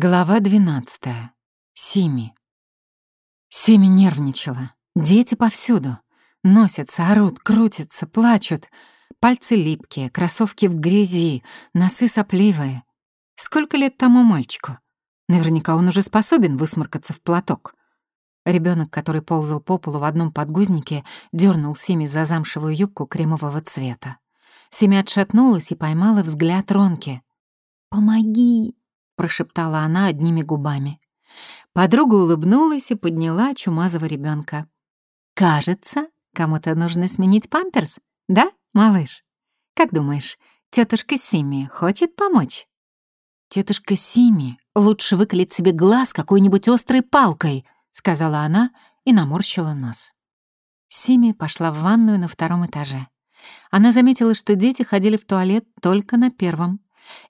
Глава 12. Сими. Сими нервничала. Дети повсюду. Носятся, орут, крутятся, плачут. Пальцы липкие, кроссовки в грязи, носы сопливые. Сколько лет тому мальчику? Наверняка он уже способен высморкаться в платок. Ребенок, который ползал по полу в одном подгузнике, дернул Сими за замшевую юбку кремового цвета. Сими отшатнулась и поймала взгляд Ронки. «Помоги!» Прошептала она одними губами. Подруга улыбнулась и подняла чумазого ребенка. «Кажется, кому-то нужно сменить памперс, да, малыш? Как думаешь, тетушка Сими хочет помочь?» «Тетушка Сими лучше выколить себе глаз какой-нибудь острой палкой», сказала она и наморщила нос. Сими пошла в ванную на втором этаже. Она заметила, что дети ходили в туалет только на первом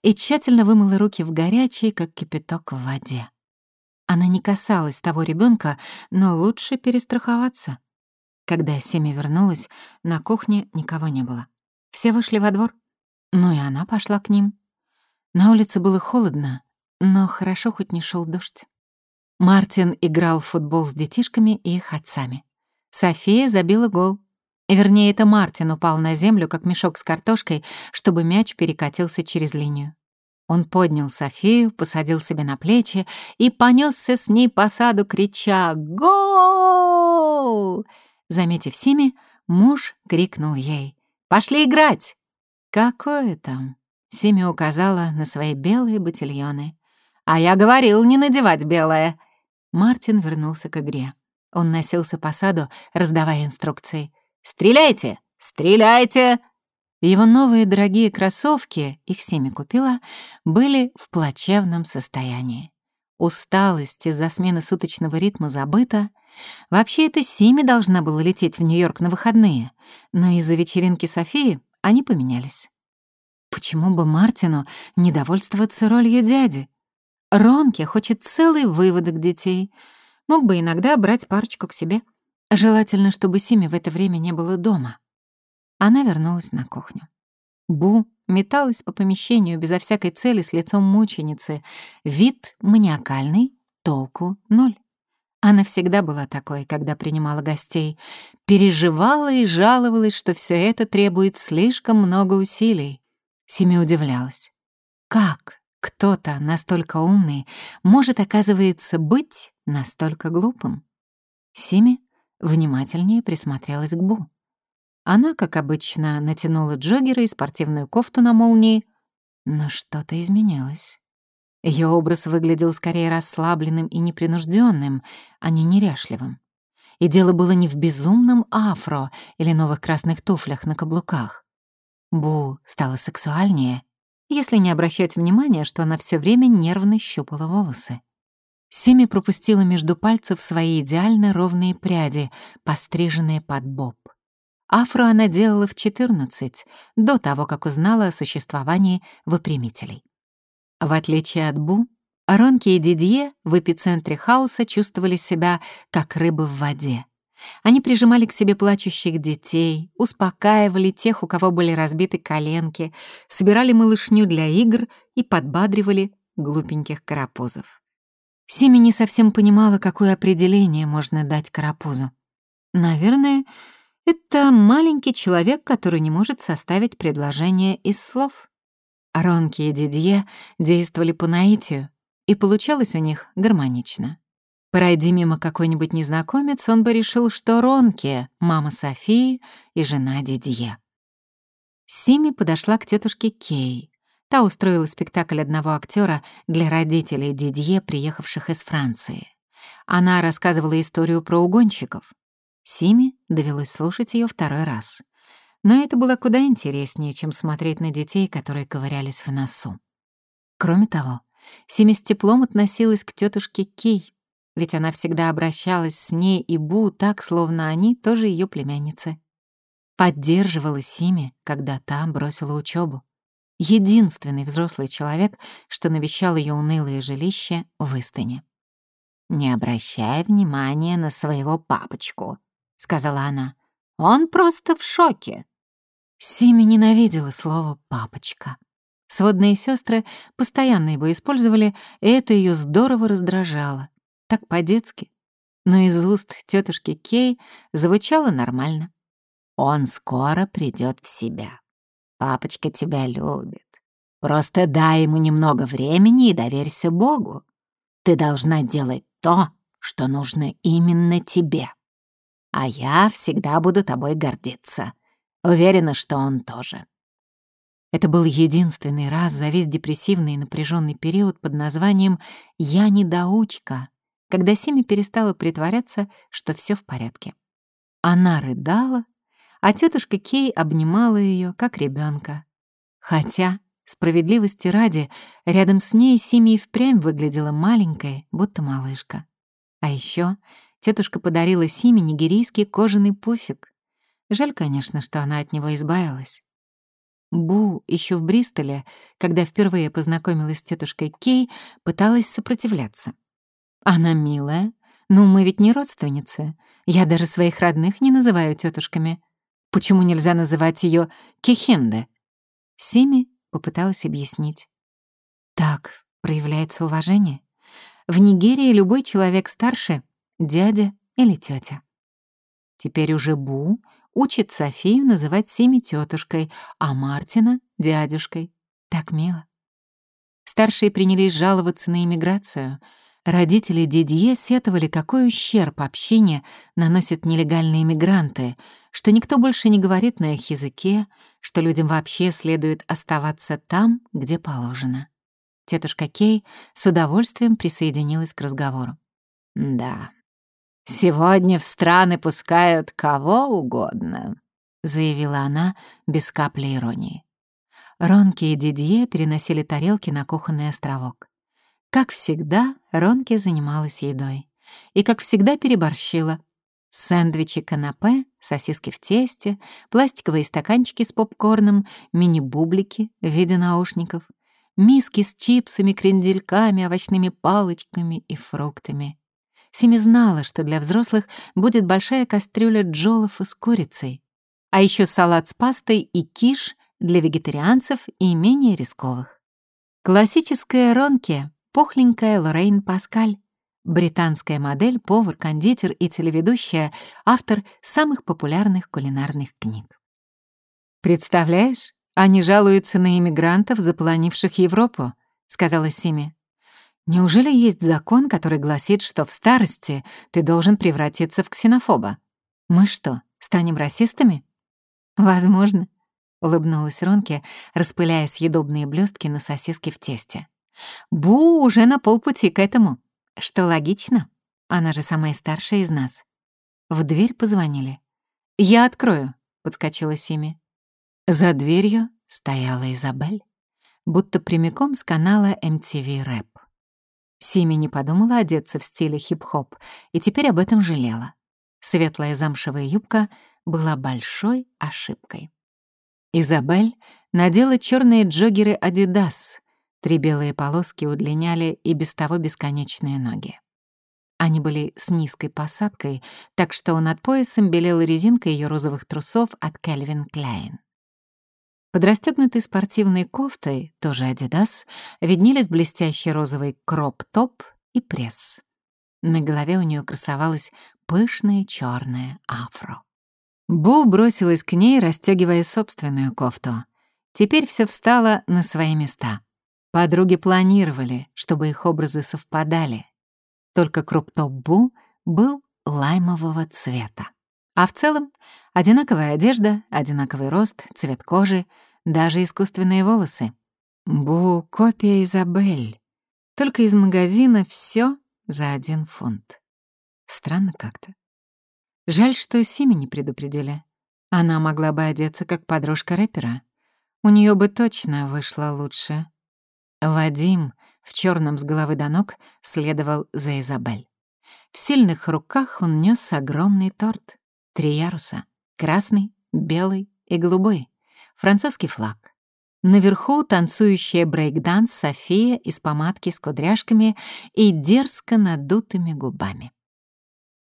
и тщательно вымыла руки в горячей, как кипяток в воде. Она не касалась того ребенка, но лучше перестраховаться. Когда Семи вернулась, на кухне никого не было. Все вышли во двор, ну и она пошла к ним. На улице было холодно, но хорошо хоть не шел дождь. Мартин играл в футбол с детишками и их отцами. София забила гол. Вернее, это Мартин упал на землю, как мешок с картошкой, чтобы мяч перекатился через линию. Он поднял Софию, посадил себе на плечи и понесся с ней по саду, крича «Гол!». Заметив Сими, муж крикнул ей «Пошли играть!». «Какое там?» — Сими указала на свои белые ботильоны. «А я говорил не надевать белое!» Мартин вернулся к игре. Он носился по саду, раздавая инструкции. «Стреляйте! Стреляйте!» Его новые дорогие кроссовки, их Семи купила, были в плачевном состоянии. Усталость из-за смены суточного ритма забыта. Вообще, это Сими должна была лететь в Нью-Йорк на выходные, но из-за вечеринки Софии они поменялись. Почему бы Мартину не довольствоваться ролью дяди? Ронке хочет целый выводок детей. Мог бы иногда брать парочку к себе — Желательно, чтобы Сими в это время не было дома. Она вернулась на кухню. Бу металась по помещению безо всякой цели с лицом мученицы. Вид маниакальный, толку ноль. Она всегда была такой, когда принимала гостей. Переживала и жаловалась, что все это требует слишком много усилий. Сими удивлялась. Как кто-то настолько умный может, оказывается, быть настолько глупым? Сими внимательнее присмотрелась к Бу. Она, как обычно, натянула джоггеры и спортивную кофту на молнии, но что-то изменилось. Ее образ выглядел скорее расслабленным и непринужденным, а не неряшливым. И дело было не в безумном афро или новых красных туфлях на каблуках. Бу стала сексуальнее, если не обращать внимания, что она все время нервно щупала волосы. Сими пропустила между пальцев свои идеально ровные пряди, постриженные под боб. Афро она делала в 14, до того, как узнала о существовании выпрямителей. В отличие от Бу, Ронки и Дидье в эпицентре хаоса чувствовали себя как рыбы в воде. Они прижимали к себе плачущих детей, успокаивали тех, у кого были разбиты коленки, собирали малышню для игр и подбадривали глупеньких карапузов. Сими не совсем понимала, какое определение можно дать карапузу. Наверное, это маленький человек, который не может составить предложение из слов. Ронки и Дидье действовали по наитию, и получалось у них гармонично. Пройди мимо какой-нибудь незнакомец, он бы решил, что Ронки — мама Софии и жена Дидье. Сими подошла к тетушке Кей, Та устроила спектакль одного актера для родителей Дидье, приехавших из Франции. Она рассказывала историю про угонщиков. Симе довелось слушать ее второй раз. Но это было куда интереснее, чем смотреть на детей, которые ковырялись в носу. Кроме того, Симе с теплом относилась к тетушке Кей, ведь она всегда обращалась с ней и Бу так, словно они тоже ее племянницы. Поддерживала Симе, когда та бросила учебу единственный взрослый человек, что навещал ее унылое жилище в Истине. «Не обращай внимания на своего папочку», — сказала она. «Он просто в шоке». Сими ненавидела слово «папочка». Сводные сестры постоянно его использовали, и это ее здорово раздражало. Так по-детски. Но из уст тетушки Кей звучало нормально. «Он скоро придет в себя. Папочка тебя любит. Просто дай ему немного времени и доверься Богу. Ты должна делать то, что нужно именно тебе. А я всегда буду тобой гордиться. Уверена, что он тоже». Это был единственный раз за весь депрессивный и напряженный период под названием «Я недоучка», когда Сими перестала притворяться, что все в порядке. Она рыдала, а тетушка Кей обнимала ее как ребенка. Хотя, справедливости ради, рядом с ней Сими впрямь выглядела маленькой, будто малышка. А еще тетушка подарила Сими нигерийский кожаный пуфик. Жаль, конечно, что она от него избавилась. Бу еще в Бристоле, когда впервые познакомилась с тетушкой Кей, пыталась сопротивляться. Она милая, но мы ведь не родственницы. Я даже своих родных не называю тетушками. Почему нельзя называть ее Кихенде? Сими попыталась объяснить. Так проявляется уважение. В Нигерии любой человек старше — дядя или тетя. Теперь уже Бу учит Софию называть Сими тетушкой, а Мартина — дядюшкой. Так мило. Старшие принялись жаловаться на иммиграцию. Родители Дидье сетовали, какой ущерб общение наносят нелегальные иммигранты, что никто больше не говорит на их языке, что людям вообще следует оставаться там, где положено. Тетушка Кей с удовольствием присоединилась к разговору. «Да, «Сегодня в страны пускают кого угодно», — заявила она без капли иронии. Ронки и Дидье переносили тарелки на кухонный островок. Как всегда, Ронки занималась едой. И, как всегда, переборщила. Сэндвичи канапе, сосиски в тесте, пластиковые стаканчики с попкорном, мини-бублики в виде наушников, миски с чипсами, крендельками, овощными палочками и фруктами. Сими знала, что для взрослых будет большая кастрюля джолов с курицей, а еще салат с пастой и киш для вегетарианцев и менее рисковых. Классическая ронки — пухленькая Лоррейн Паскаль, британская модель, повар, кондитер и телеведущая, автор самых популярных кулинарных книг. «Представляешь, они жалуются на иммигрантов, заполонивших Европу», — сказала Сими. Неужели есть закон, который гласит, что в старости ты должен превратиться в ксенофоба? Мы что, станем расистами? Возможно, улыбнулась Ронке, распыляя съедобные блестки на сосиски в тесте. Бу уже на полпути к этому. Что логично. Она же самая старшая из нас. В дверь позвонили. «Я открою», — подскочила Сими. За дверью стояла Изабель, будто прямиком с канала MTV Рэп. Сими не подумала одеться в стиле хип-хоп и теперь об этом жалела. Светлая замшевая юбка была большой ошибкой. Изабель надела черные джоггеры Adidas. Три белые полоски удлиняли и без того бесконечные ноги. Они были с низкой посадкой, так что над поясом белела резинка ее розовых трусов от Calvin Klein. Под расстегнутой спортивной кофтой, тоже Adidas, виднелись блестящий розовый кроп-топ и пресс. На голове у нее красовалась пышная черная афро. Бу бросилась к ней, расстегивая собственную кофту. Теперь все встало на свои места. Подруги планировали, чтобы их образы совпадали. Только кроп-топ Бу был лаймового цвета. А в целом одинаковая одежда, одинаковый рост, цвет кожи, даже искусственные волосы. Бу, копия Изабель. Только из магазина все за один фунт. Странно как-то. Жаль, что Сими не предупредили. Она могла бы одеться как подружка рэпера. У нее бы точно вышло лучше. Вадим в черном с головы до ног следовал за Изабель. В сильных руках он нес огромный торт. Три яруса — красный, белый и голубой. Французский флаг. Наверху танцующая брейк-данс София из помадки с кудряшками и дерзко надутыми губами.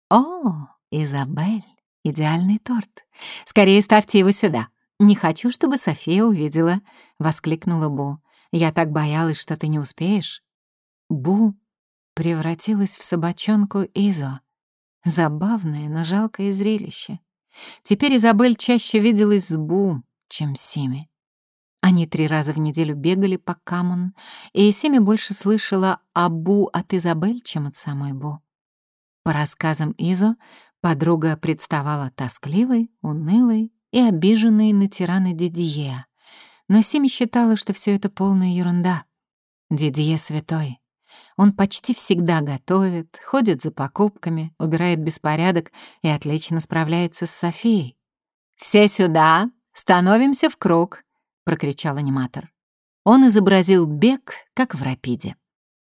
«О, Изабель, идеальный торт! Скорее ставьте его сюда. Не хочу, чтобы София увидела», — воскликнула Бу. Я так боялась, что ты не успеешь. Бу превратилась в собачонку Изо. Забавное, но жалкое зрелище. Теперь Изабель чаще виделась с Бу, чем с Сими. Они три раза в неделю бегали по Коммон, и Сими больше слышала о Бу от Изабель, чем от самой Бу. По рассказам Изо, подруга представала тоскливой, унылой и обиженной на тирана Дидье. Но Сими считала, что все это полная ерунда. Дидье святой. Он почти всегда готовит, ходит за покупками, убирает беспорядок и отлично справляется с Софией. «Все сюда! Становимся в круг!» — прокричал аниматор. Он изобразил бег, как в рапиде.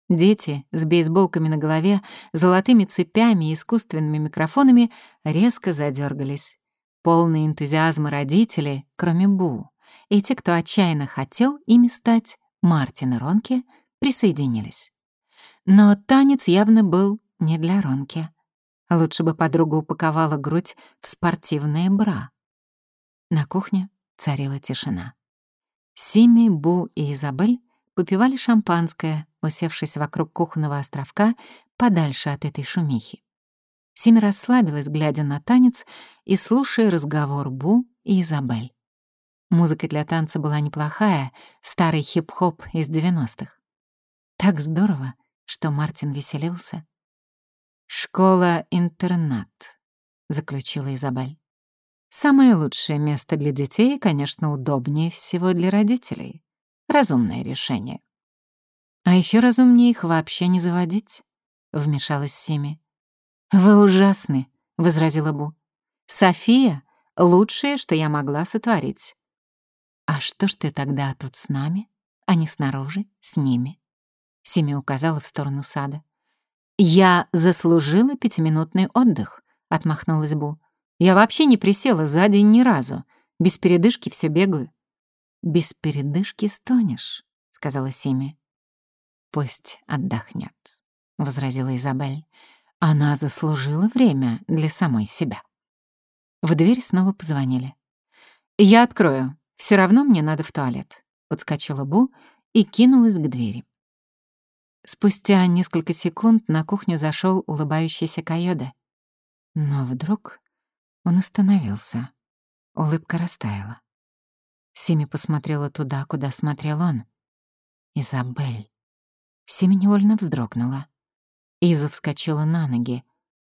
Дети с бейсболками на голове, золотыми цепями и искусственными микрофонами резко задергались. Полные энтузиазма родители, кроме Бу, и те, кто отчаянно хотел ими стать, Мартин и Ронки, присоединились. Но танец явно был не для Ронки. Лучше бы подруга упаковала грудь в спортивные бра. На кухне царила тишина. Сими, Бу и Изабель попивали шампанское, усевшись вокруг кухонного островка подальше от этой шумихи. Сими расслабилась, глядя на танец и слушая разговор Бу и Изабель. Музыка для танца была неплохая, старый хип-хоп из 90-х. Так здорово, что Мартин веселился. «Школа-интернат», — заключила Изабель. «Самое лучшее место для детей, конечно, удобнее всего для родителей. Разумное решение». «А еще разумнее их вообще не заводить», — вмешалась Сими. «Вы ужасны», — возразила Бу. «София — лучшее, что я могла сотворить». «А что ж ты тогда тут с нами, а не снаружи, с ними?» Сими указала в сторону сада. «Я заслужила пятиминутный отдых», — отмахнулась Бу. «Я вообще не присела за день ни разу. Без передышки все бегаю». «Без передышки стонешь», — сказала Сими. «Пусть отдохнет», — возразила Изабель. «Она заслужила время для самой себя». В дверь снова позвонили. «Я открою. Все равно мне надо в туалет», — подскочила Бу и кинулась к двери. Спустя несколько секунд на кухню зашел улыбающийся Кайода. Но вдруг он остановился. Улыбка растаяла. Сими посмотрела туда, куда смотрел он. Изабель. Сими невольно вздрогнула. Иза вскочила на ноги.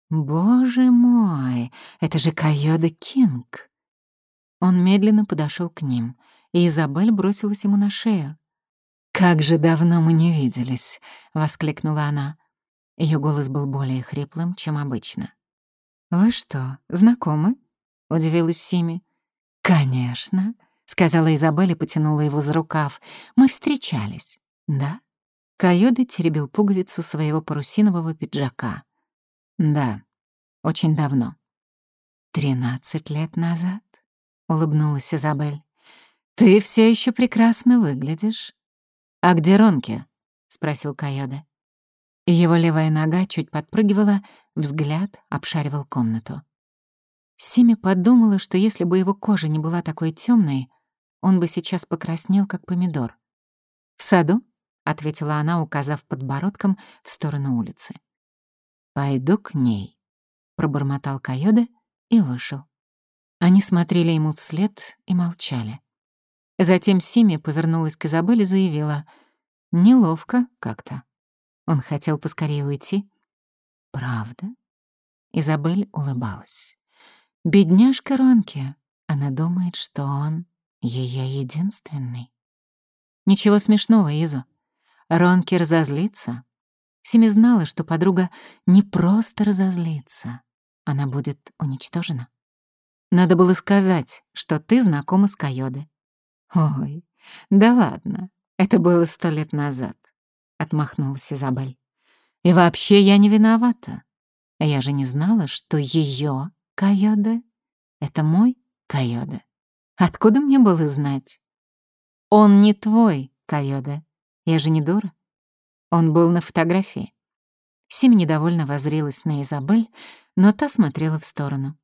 «Боже мой, это же Кайода Кинг!» Он медленно подошел к ним, и Изабель бросилась ему на шею. «Как же давно мы не виделись!» — воскликнула она. Ее голос был более хриплым, чем обычно. «Вы что, знакомы?» — удивилась Сими. «Конечно», — сказала Изабель и потянула его за рукав. «Мы встречались». «Да?» Кайода теребил пуговицу своего парусинового пиджака. «Да, очень давно». «Тринадцать лет назад?» — улыбнулась Изабель. «Ты все еще прекрасно выглядишь». «А где Ронки?» — спросил Кайода. Его левая нога чуть подпрыгивала, взгляд обшаривал комнату. Сими подумала, что если бы его кожа не была такой темной, он бы сейчас покраснел, как помидор. «В саду?» — ответила она, указав подбородком в сторону улицы. «Пойду к ней», — пробормотал Кайода и вышел. Они смотрели ему вслед и молчали. Затем Сими повернулась к Изабелле и заявила. «Неловко как-то». Он хотел поскорее уйти. «Правда?» Изабель улыбалась. «Бедняжка Ронки. Она думает, что он ее единственный». «Ничего смешного, Изо. Ронки разозлится». Сими знала, что подруга не просто разозлится. Она будет уничтожена. Надо было сказать, что ты знакома с Кайоде. «Ой, да ладно, это было сто лет назад», — отмахнулась Изабель. «И вообще я не виновата. Я же не знала, что ее Кайоде — это мой Кайоде. Откуда мне было знать? Он не твой Кайоде. Я же не дура. Он был на фотографии». Сим недовольно возрилась на Изабель, но та смотрела в сторону.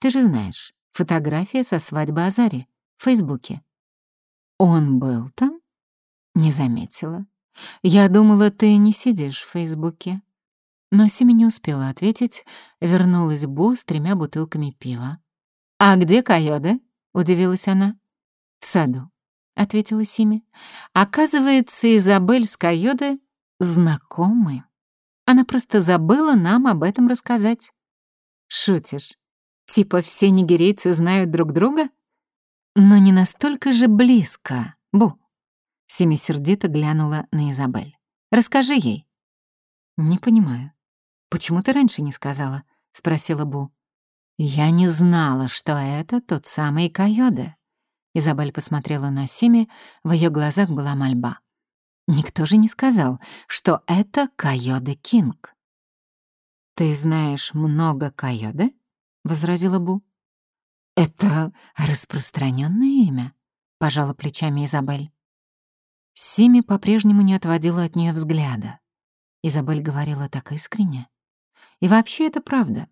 «Ты же знаешь, фотография со свадьбы Азари в Фейсбуке. Он был там? Не заметила. Я думала, ты не сидишь в Фейсбуке. Но Сими не успела ответить, вернулась Бу с тремя бутылками пива. «А где Кайода?» — удивилась она. «В саду», — ответила Сими. «Оказывается, Изабель с Кайода знакомы. Она просто забыла нам об этом рассказать». «Шутишь? Типа все нигерийцы знают друг друга?» «Но не настолько же близко, Бу». Сими сердито глянула на Изабель. «Расскажи ей». «Не понимаю. Почему ты раньше не сказала?» — спросила Бу. «Я не знала, что это тот самый Кайоде». Изабель посмотрела на Сими, в ее глазах была мольба. «Никто же не сказал, что это Кайоде Кинг». «Ты знаешь много Кайоде?» — возразила Бу. «Это распространенное имя», — пожала плечами Изабель. Сими по-прежнему не отводила от нее взгляда. Изабель говорила так искренне. И вообще это правда.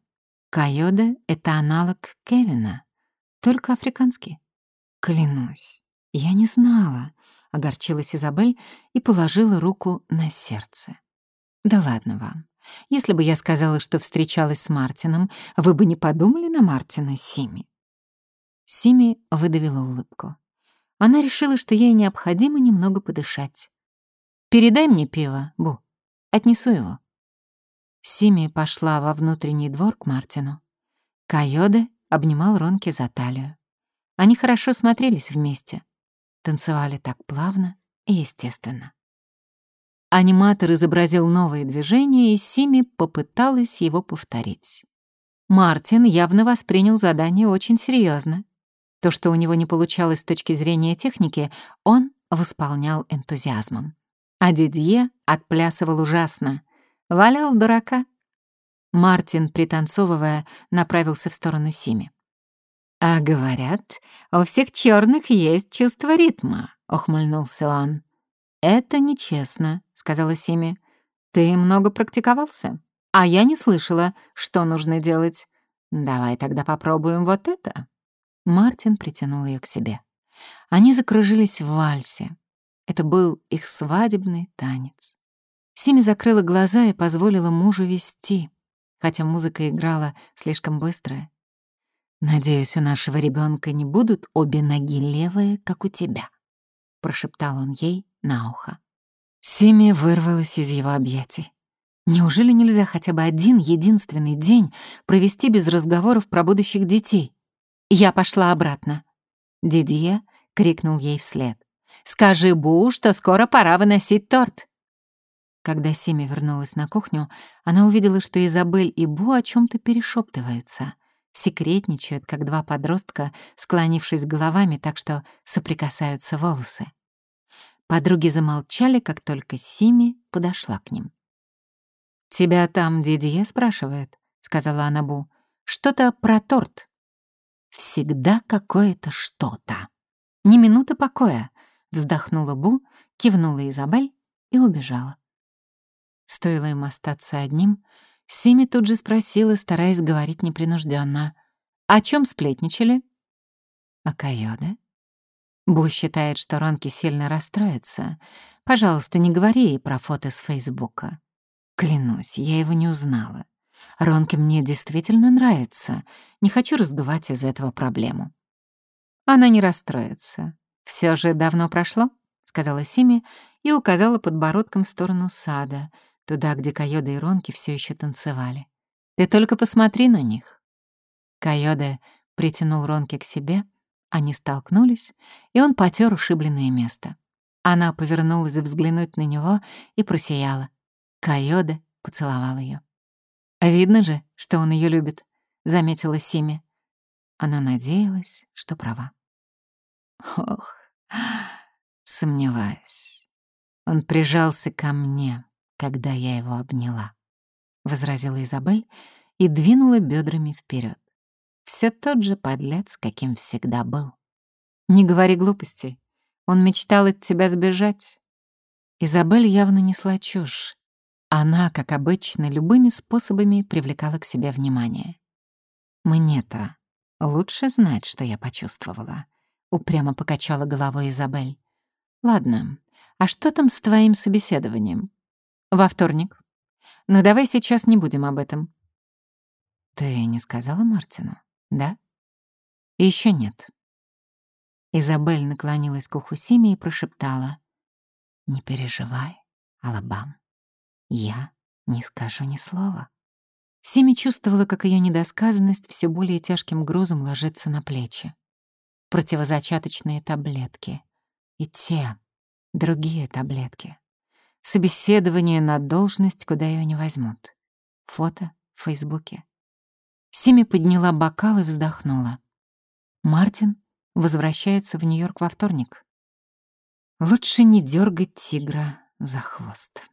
Кайода — это аналог Кевина, только африканский. Клянусь, я не знала, — огорчилась Изабель и положила руку на сердце. Да ладно вам. Если бы я сказала, что встречалась с Мартином, вы бы не подумали на Мартина Сими. Сими выдавила улыбку. Она решила, что ей необходимо немного подышать. «Передай мне пиво, Бу. Отнесу его». Сими пошла во внутренний двор к Мартину. Кайоде обнимал Ронки за талию. Они хорошо смотрелись вместе. Танцевали так плавно и естественно. Аниматор изобразил новые движения, и Сими попыталась его повторить. Мартин явно воспринял задание очень серьезно. То, что у него не получалось с точки зрения техники, он восполнял энтузиазмом. А Дидье отплясывал ужасно, Валял дурака. Мартин, пританцовывая, направился в сторону Сими. «А говорят, у всех черных есть чувство ритма», — ухмыльнулся он. «Это нечестно», — сказала Сими. «Ты много практиковался, а я не слышала, что нужно делать. Давай тогда попробуем вот это». Мартин притянул ее к себе. Они закружились в вальсе. Это был их свадебный танец. Сими закрыла глаза и позволила мужу вести, хотя музыка играла слишком быстро. «Надеюсь, у нашего ребенка не будут обе ноги левые, как у тебя», — прошептал он ей на ухо. Сими вырвалась из его объятий. Неужели нельзя хотя бы один единственный день провести без разговоров про будущих детей? Я пошла обратно. Дидье крикнул ей вслед. «Скажи Бу, что скоро пора выносить торт». Когда Сими вернулась на кухню, она увидела, что Изабель и Бу о чем то перешептываются, секретничают, как два подростка, склонившись головами так, что соприкасаются волосы. Подруги замолчали, как только Сими подошла к ним. «Тебя там Дидье спрашивает», — сказала она Бу. «Что-то про торт». «Всегда какое-то что-то». «Ни минуты покоя», — вздохнула Бу, кивнула Изабель и убежала. Стоило им остаться одним, Сими тут же спросила, стараясь говорить непринужденно: «О чем сплетничали?» «О Кайоде?» Бу считает, что Ронки сильно расстроится. Пожалуйста, не говори ей про фото с Фейсбука. Клянусь, я его не узнала. Ронки мне действительно нравится. Не хочу раздувать из этого проблему. Она не расстроится. Все же давно прошло, сказала Сими и указала подбородком в сторону сада — туда, где Кайода и Ронки все еще танцевали. Ты только посмотри на них. Кайода притянул Ронки к себе, они столкнулись, и он потер ушибленное место. Она повернулась взглянуть на него и просияла. Кайода поцеловал ее. «Видно же, что он ее любит», — заметила Сими. Она надеялась, что права. Ох, сомневаюсь. Он прижался ко мне, когда я его обняла», — возразила Изабель и двинула бедрами вперед. Все тот же подлец, каким всегда был. «Не говори глупостей. Он мечтал от тебя сбежать». Изабель явно несла чушь. Она, как обычно, любыми способами привлекала к себе внимание. «Мне-то лучше знать, что я почувствовала», — упрямо покачала головой Изабель. «Ладно, А что там с твоим собеседованием? Во вторник. Но давай сейчас не будем об этом. Ты не сказала Мартину, да? Еще нет. Изабель наклонилась к уху Сими и прошептала. «Не переживай, Алабам. Я не скажу ни слова». Сими чувствовала, как ее недосказанность все более тяжким грузом ложится на плечи. Противозачаточные таблетки. И те, другие таблетки. Собеседование на должность, куда ее не возьмут. Фото в Фейсбуке. Сими подняла бокал и вздохнула. Мартин возвращается в Нью-Йорк во вторник. Лучше не дергать тигра за хвост.